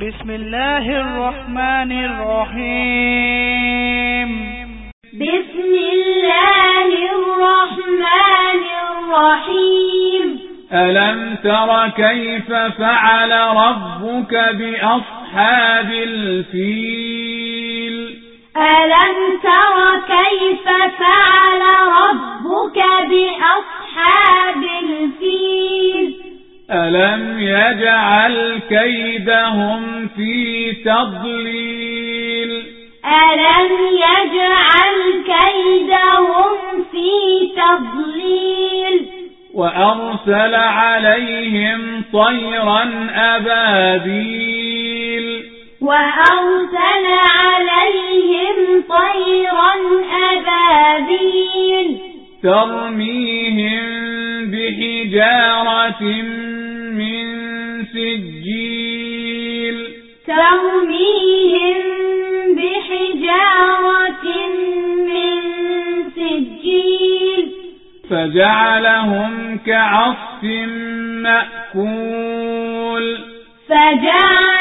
بسم الله الرحمن الرحيم. بسم الله الرحمن الرحيم. ألم تر كيف فعل ربك بأصحاب الفيل؟ ألم ألم يجعل كيدهم في تضليل ألم يجعل كيدهم في تضليل وأرسل عليهم طيرا أبابيل وأرسل عليهم طيرا أبابيل ترميهم بحجارة من سجيل. ترميهم بحجارة من سجيل. فجعلهم كعصف مأكول. فجعلهم